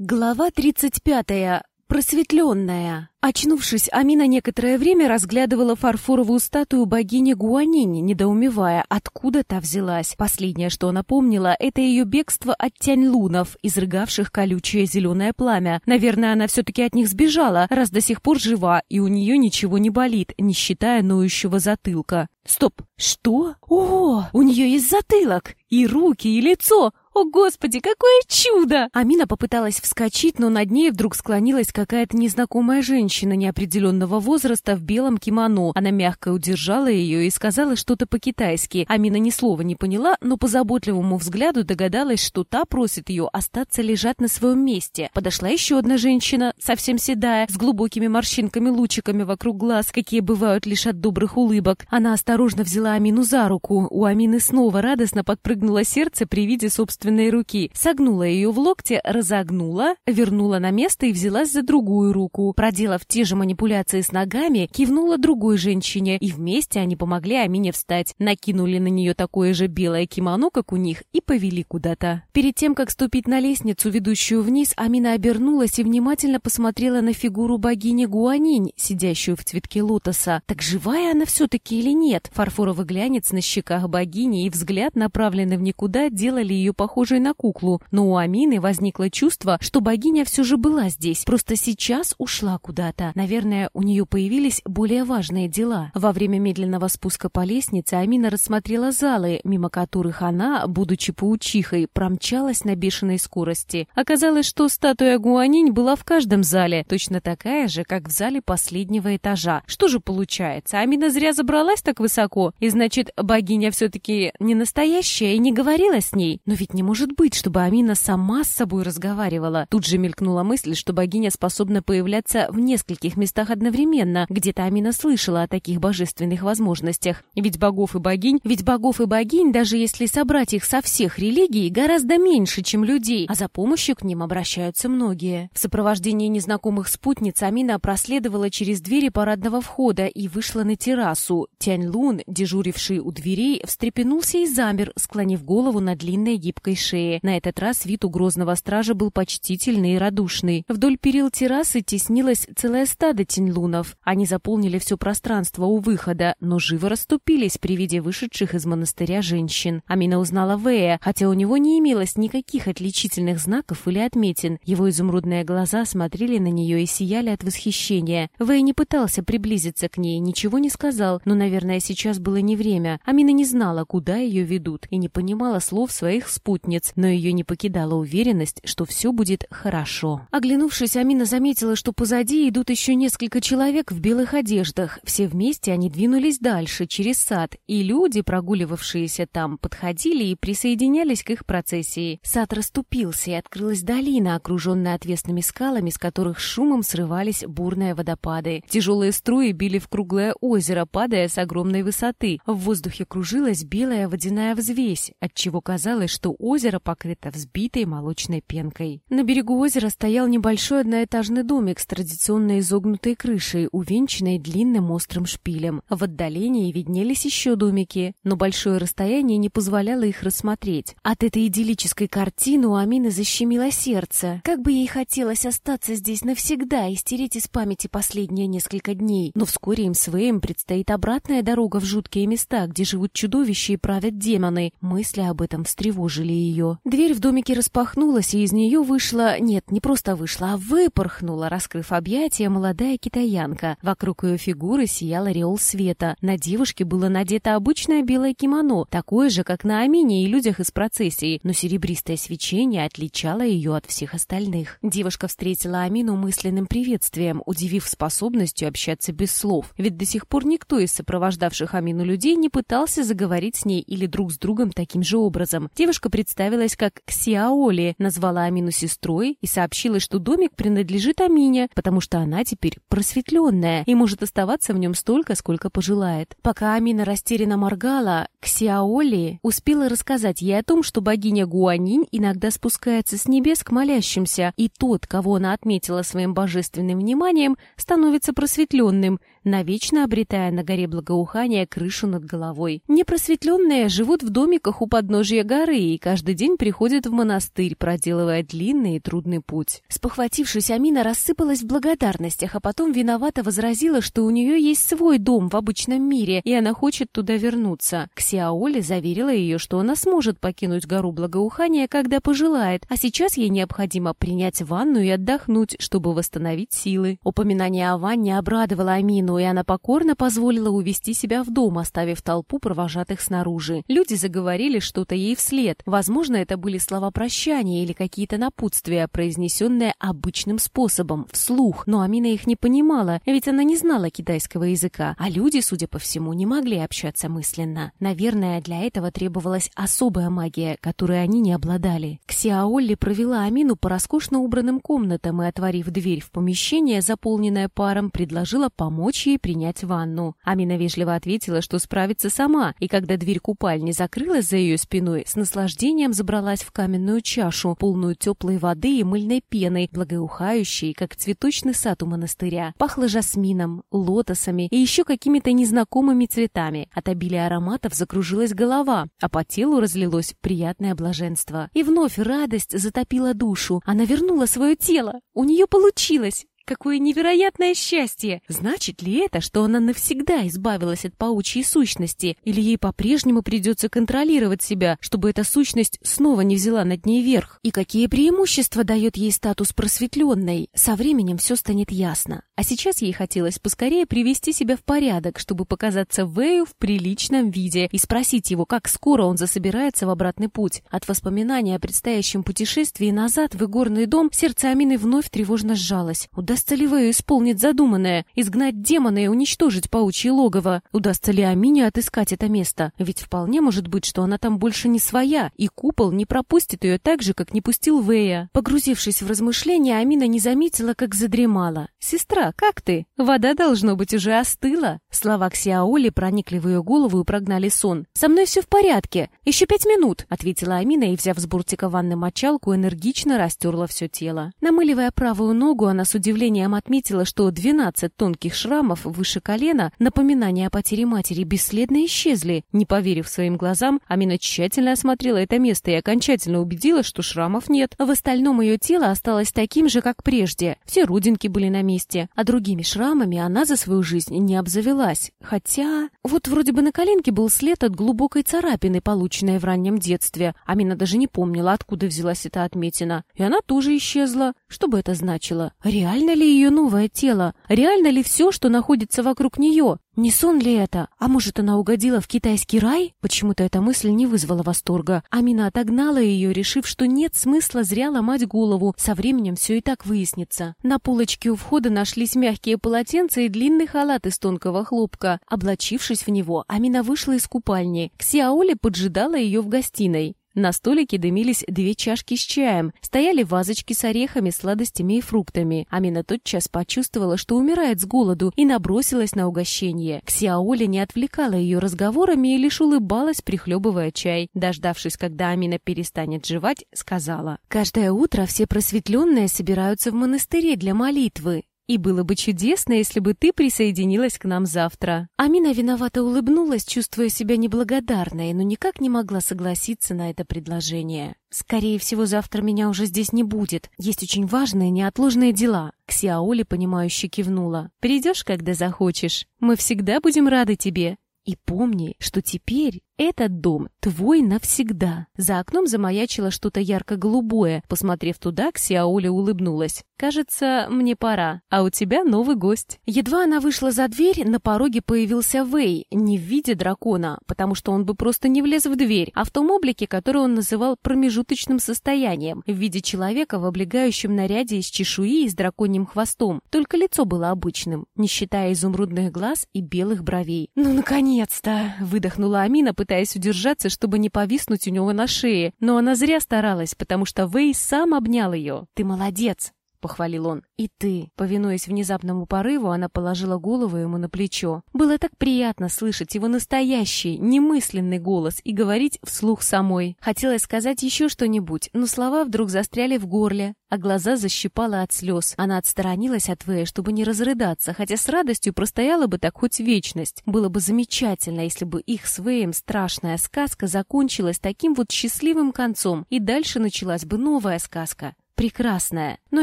Глава 35. Просветленная. Очнувшись, Амина некоторое время разглядывала фарфоровую статую богини Гуанини, недоумевая, откуда та взялась. Последнее, что она помнила, это ее бегство от тянь-лунов, изрыгавших колючее зеленое пламя. Наверное, она все-таки от них сбежала, раз до сих пор жива, и у нее ничего не болит, не считая ноющего затылка. Стоп, что? О, у нее есть затылок! И руки, и лицо! «О, Господи, какое чудо!» Амина попыталась вскочить, но над ней вдруг склонилась какая-то незнакомая женщина неопределенного возраста в белом кимоно. Она мягко удержала ее и сказала что-то по-китайски. Амина ни слова не поняла, но по заботливому взгляду догадалась, что та просит ее остаться лежать на своем месте. Подошла еще одна женщина, совсем седая, с глубокими морщинками-лучиками вокруг глаз, какие бывают лишь от добрых улыбок. Она осторожно взяла Амину за руку. У Амины снова радостно подпрыгнуло сердце при виде собственной собственной руки, согнула ее в локте, разогнула, вернула на место и взялась за другую руку. Проделав те же манипуляции с ногами, кивнула другой женщине, и вместе они помогли Амине встать, накинули на нее такое же белое кимоно, как у них, и повели куда-то. Перед тем, как ступить на лестницу, ведущую вниз, Амина обернулась и внимательно посмотрела на фигуру богини Гуанинь, сидящую в цветке лотоса. Так живая она все-таки или нет? Фарфоровый глянец на щеках богини и взгляд, направленный в никуда, делали ее похожей похожей на куклу, но у Амины возникло чувство, что богиня все же была здесь, просто сейчас ушла куда-то. Наверное, у нее появились более важные дела. Во время медленного спуска по лестнице Амина рассмотрела залы, мимо которых она, будучи паучихой, промчалась на бешеной скорости. Оказалось, что статуя Гуанинь была в каждом зале, точно такая же, как в зале последнего этажа. Что же получается, Амина зря забралась так высоко, и значит, богиня все-таки не настоящая и не говорила с ней? Но ведь не может быть, чтобы Амина сама с собой разговаривала. Тут же мелькнула мысль, что богиня способна появляться в нескольких местах одновременно. Где-то Амина слышала о таких божественных возможностях. Ведь богов и богинь, ведь богов и богинь, даже если собрать их со всех религий, гораздо меньше, чем людей, а за помощью к ним обращаются многие. В сопровождении незнакомых спутниц Амина проследовала через двери парадного входа и вышла на террасу. Тянь Лун, дежуривший у дверей, встрепенулся и замер, склонив голову на длинной гибкой шее. На этот раз вид у грозного стража был почтительный и радушный. Вдоль перил террасы теснилось целое стадо теньлунов. Они заполнили все пространство у выхода, но живо расступились при виде вышедших из монастыря женщин. Амина узнала Вэя, хотя у него не имелось никаких отличительных знаков или отметин. Его изумрудные глаза смотрели на нее и сияли от восхищения. Вэй не пытался приблизиться к ней, ничего не сказал, но, наверное, сейчас было не время. Амина не знала, куда ее ведут, и не понимала слов своих спутников спутниц, но ее не покидала уверенность, что все будет хорошо. Оглянувшись, Амина заметила, что позади идут еще несколько человек в белых одеждах. Все вместе они двинулись дальше, через сад, и люди, прогуливавшиеся там, подходили и присоединялись к их процессии. Сад расступился, и открылась долина, окруженная отвесными скалами, с которых шумом срывались бурные водопады. Тяжелые струи били в круглое озеро, падая с огромной высоты. В воздухе кружилась белая водяная взвесь, отчего казалось, что озеро покрыто взбитой молочной пенкой. На берегу озера стоял небольшой одноэтажный домик с традиционной изогнутой крышей, увенчанной длинным острым шпилем. В отдалении виднелись еще домики, но большое расстояние не позволяло их рассмотреть. От этой идиллической картины у Амины защемило сердце. Как бы ей хотелось остаться здесь навсегда и стереть из памяти последние несколько дней. Но вскоре им с Вэем предстоит обратная дорога в жуткие места, где живут чудовища и правят демоны. Мысли об этом встревожили ее. Дверь в домике распахнулась, и из нее вышла... Нет, не просто вышла, а выпорхнула, раскрыв объятия, молодая китаянка. Вокруг ее фигуры сиял ореол света. На девушке было надето обычное белое кимоно, такое же, как на Амине и людях из процессии, но серебристое свечение отличало ее от всех остальных. Девушка встретила Амину мысленным приветствием, удивив способностью общаться без слов. Ведь до сих пор никто из сопровождавших Амину людей не пытался заговорить с ней или друг с другом таким же образом. Девушка пред представилась как Ксиаоли, назвала Амину сестрой и сообщила, что домик принадлежит Амине, потому что она теперь просветленная и может оставаться в нем столько, сколько пожелает. Пока Амина растерянно моргала, Ксиаоли успела рассказать ей о том, что богиня Гуанинь иногда спускается с небес к молящимся, и тот, кого она отметила своим божественным вниманием, становится просветленным, навечно обретая на горе благоухания крышу над головой. Непросветленные живут в домиках у подножия горы, и каждый каждый день приходит в монастырь, проделывая длинный и трудный путь. Спохватившись, Амина рассыпалась в благодарностях, а потом виновато возразила, что у нее есть свой дом в обычном мире, и она хочет туда вернуться. Ксиаоли заверила ее, что она сможет покинуть гору благоухания, когда пожелает, а сейчас ей необходимо принять ванну и отдохнуть, чтобы восстановить силы. Упоминание о ванне обрадовало Амину, и она покорно позволила увести себя в дом, оставив толпу провожатых снаружи. Люди заговорили что-то ей вслед. Возможно, это были слова прощания или какие-то напутствия, произнесенные обычным способом, вслух, но Амина их не понимала, ведь она не знала китайского языка, а люди, судя по всему, не могли общаться мысленно. Наверное, для этого требовалась особая магия, которой они не обладали. Ксиаолли провела Амину по роскошно убранным комнатам и, отворив дверь в помещение, заполненное паром, предложила помочь ей принять ванну. Амина вежливо ответила, что справится сама, и когда дверь купальни закрылась за ее спиной, с наслаждением забралась в каменную чашу, полную теплой воды и мыльной пеной, благоухающей, как цветочный сад у монастыря. Пахло жасмином, лотосами и еще какими-то незнакомыми цветами. От обилия ароматов закружилась голова, а по телу разлилось приятное блаженство. И вновь радость затопила душу. Она вернула свое тело. У нее получилось. Какое невероятное счастье! Значит ли это, что она навсегда избавилась от паучьей сущности, или ей по-прежнему придется контролировать себя, чтобы эта сущность снова не взяла над ней верх? И какие преимущества дает ей статус просветленной? Со временем все станет ясно. А сейчас ей хотелось поскорее привести себя в порядок, чтобы показаться Вэю в приличном виде и спросить его, как скоро он засобирается в обратный путь. От воспоминания о предстоящем путешествии назад в игорный дом сердце Амины вновь тревожно сжалось. Удастся ли Вэю исполнить задуманное, изгнать демона и уничтожить паучье логово? Удастся ли Амине отыскать это место? Ведь вполне может быть, что она там больше не своя, и купол не пропустит ее так же, как не пустил Вэя. Погрузившись в размышления, Амина не заметила, как задремала. «Сестра, как ты? Вода, должно быть, уже остыла». Слова Ксиаоли проникли в ее голову и прогнали сон. «Со мной все в порядке. Еще пять минут», — ответила Амина и, взяв с бортика ванны мочалку, энергично растерла все тело. Намыливая правую ногу, она с удивлением удивлением отметила, что 12 тонких шрамов выше колена, напоминания о потере матери, бесследно исчезли. Не поверив своим глазам, Амина тщательно осмотрела это место и окончательно убедилась, что шрамов нет. В остальном ее тело осталось таким же, как прежде. Все рудинки были на месте, а другими шрамами она за свою жизнь не обзавелась. Хотя... Вот вроде бы на коленке был след от глубокой царапины, полученной в раннем детстве. Амина даже не помнила, откуда взялась эта отметина. И она тоже исчезла. Что бы это значило? Реально ли ее новое тело? Реально ли все, что находится вокруг нее? Не сон ли это? А может, она угодила в китайский рай? Почему-то эта мысль не вызвала восторга. Амина отогнала ее, решив, что нет смысла зря ломать голову. Со временем все и так выяснится. На полочке у входа нашлись мягкие полотенца и длинный халат из тонкого хлопка. Облачившись в него, Амина вышла из купальни. Ксиаоли поджидала ее в гостиной. На столике дымились две чашки с чаем, стояли вазочки с орехами, сладостями и фруктами. Амина тотчас почувствовала, что умирает с голоду, и набросилась на угощение. Ксиаоля не отвлекала ее разговорами и лишь улыбалась, прихлебывая чай. Дождавшись, когда Амина перестанет жевать, сказала, «Каждое утро все просветленные собираются в монастыре для молитвы. И было бы чудесно, если бы ты присоединилась к нам завтра. Амина виновато улыбнулась, чувствуя себя неблагодарной, но никак не могла согласиться на это предложение. Скорее всего, завтра меня уже здесь не будет. Есть очень важные, неотложные дела. Ксиаоли, понимающе кивнула. Придешь, когда захочешь. Мы всегда будем рады тебе. И помни, что теперь этот дом твой навсегда. За окном замаячило что-то ярко-голубое. Посмотрев туда, Ксиауля улыбнулась. Кажется, мне пора, а у тебя новый гость. Едва она вышла за дверь, на пороге появился Вэй, не в виде дракона, потому что он бы просто не влез в дверь, а в том облике, который он называл промежуточным состоянием, в виде человека в облегающем наряде из чешуи и с драконьим хвостом. Только лицо было обычным, не считая изумрудных глаз и белых бровей. «Ну, наконец-то!» — выдохнула Амина, удержаться, чтобы не повиснуть у него на шее, но она зря старалась, потому что Вэй сам обнял ее. «Ты молодец!» — похвалил он. «И ты». Повинуясь внезапному порыву, она положила голову ему на плечо. Было так приятно слышать его настоящий, немысленный голос и говорить вслух самой. Хотелось сказать еще что-нибудь, но слова вдруг застряли в горле, а глаза защипала от слез. Она отсторонилась от Вэя, чтобы не разрыдаться, хотя с радостью простояла бы так хоть вечность. Было бы замечательно, если бы их с Вэем страшная сказка закончилась таким вот счастливым концом, и дальше началась бы новая сказка прекрасная. Но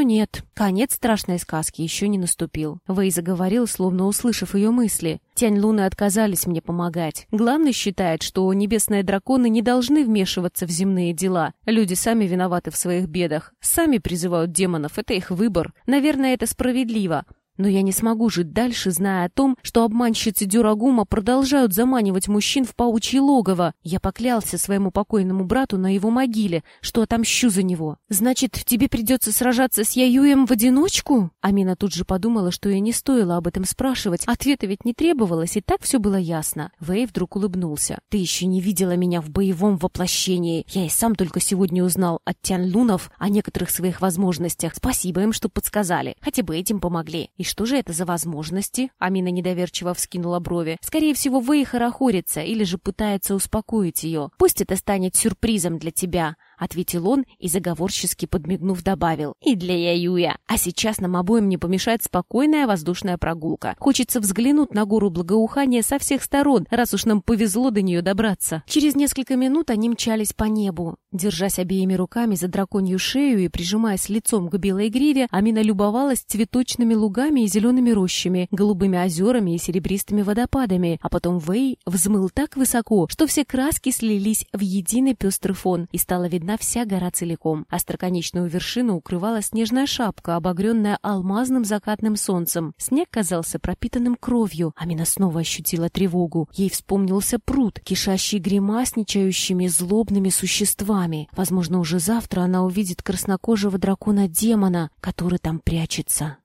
нет, конец страшной сказки еще не наступил. Вэй заговорил, словно услышав ее мысли. Тянь Луны отказались мне помогать. Главный считает, что небесные драконы не должны вмешиваться в земные дела. Люди сами виноваты в своих бедах. Сами призывают демонов, это их выбор. Наверное, это справедливо. Но я не смогу жить дальше, зная о том, что обманщицы Дюрагума продолжают заманивать мужчин в паучье логово. Я поклялся своему покойному брату на его могиле, что отомщу за него. Значит, тебе придется сражаться с Яюем в одиночку? Амина тут же подумала, что ей не стоило об этом спрашивать. Ответа ведь не требовалось, и так все было ясно. Вэй вдруг улыбнулся. Ты еще не видела меня в боевом воплощении. Я и сам только сегодня узнал от Тян Лунов о некоторых своих возможностях. Спасибо им, что подсказали. Хотя бы этим помогли. И что же это за возможности? Амина недоверчиво вскинула брови. Скорее всего, Вэй хорохорится или же пытается успокоить ее. Пусть это станет сюрпризом для тебя. — ответил он и заговорчески подмигнув добавил. «И для Яюя. А сейчас нам обоим не помешает спокойная воздушная прогулка. Хочется взглянуть на гору благоухания со всех сторон, раз уж нам повезло до нее добраться». Через несколько минут они мчались по небу. Держась обеими руками за драконью шею и прижимаясь лицом к белой гриве, Амина любовалась цветочными лугами и зелеными рощами, голубыми озерами и серебристыми водопадами, а потом Вэй взмыл так высоко, что все краски слились в единый пестрый фон, и стало видно видна вся гора целиком. Остроконечную вершину укрывала снежная шапка, обогренная алмазным закатным солнцем. Снег казался пропитанным кровью. Амина снова ощутила тревогу. Ей вспомнился пруд, кишащий гримасничающими злобными существами. Возможно, уже завтра она увидит краснокожего дракона-демона, который там прячется.